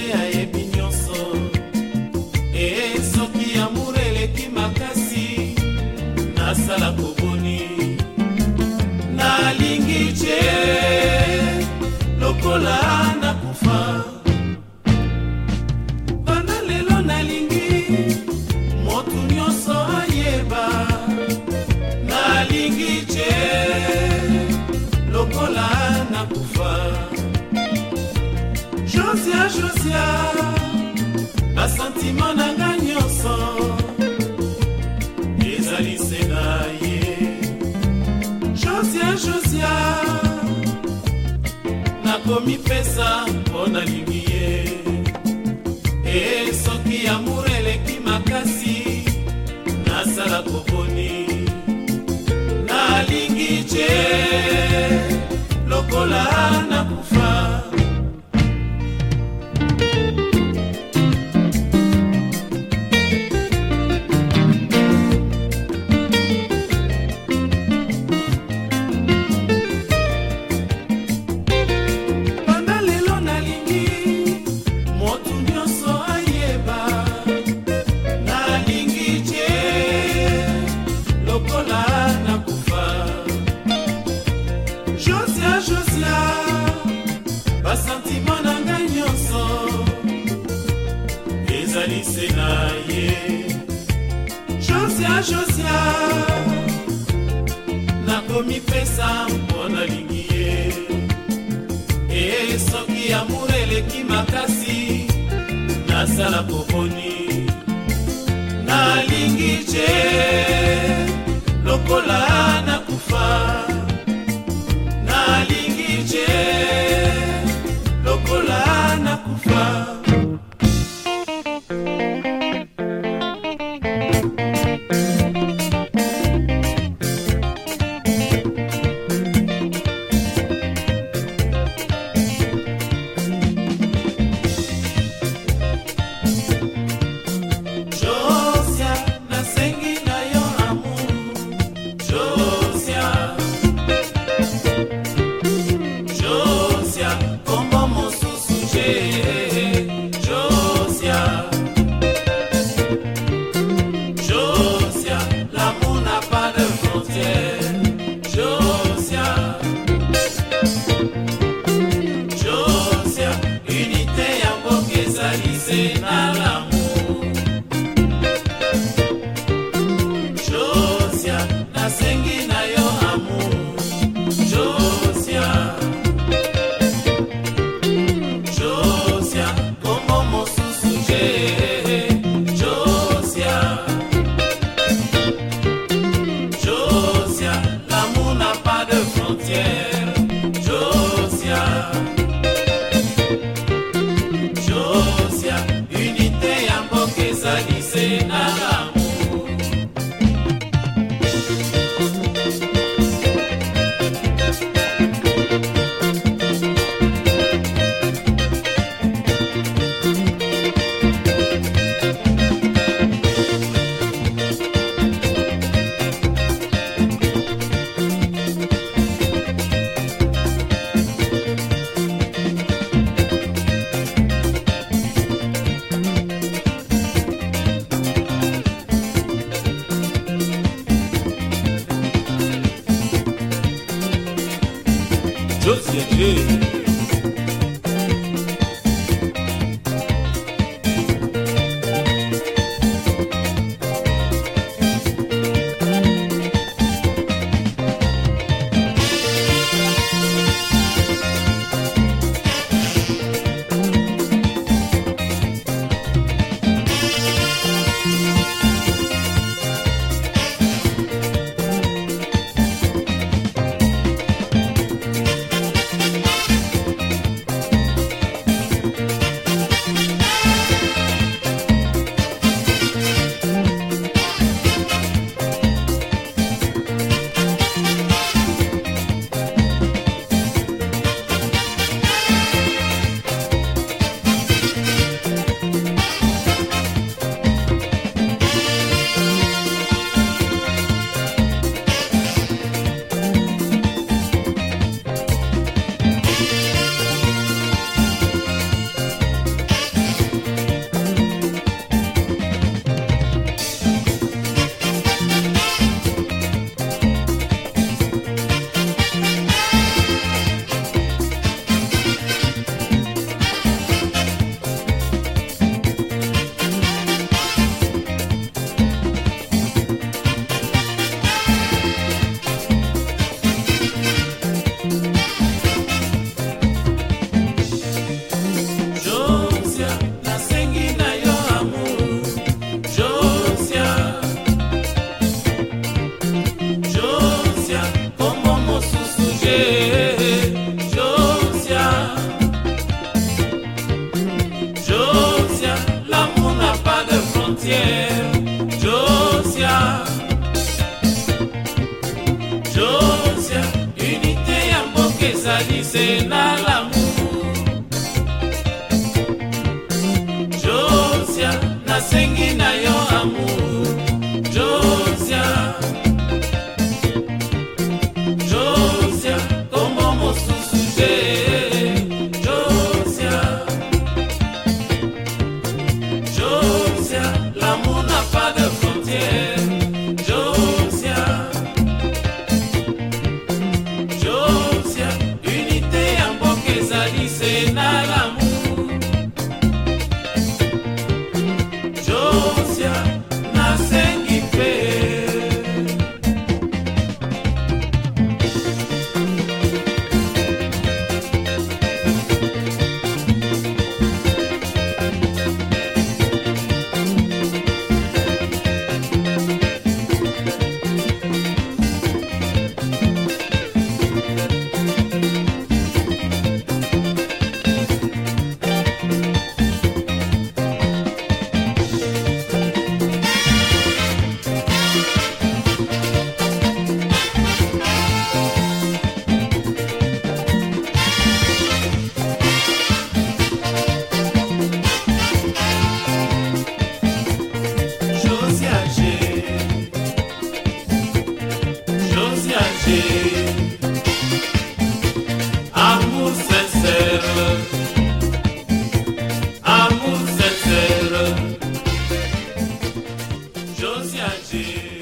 de nasia basantima na ngai nyonso ezali se na ye josia josia nakomipesa mpo nalingi ye e soki ya josia josia nakomipesa mpo nalingi ye e soki amour eleki makasi nasala koponi you. sangue Josiane. jose na lamu josia nasengi na yo amour Josiadinho.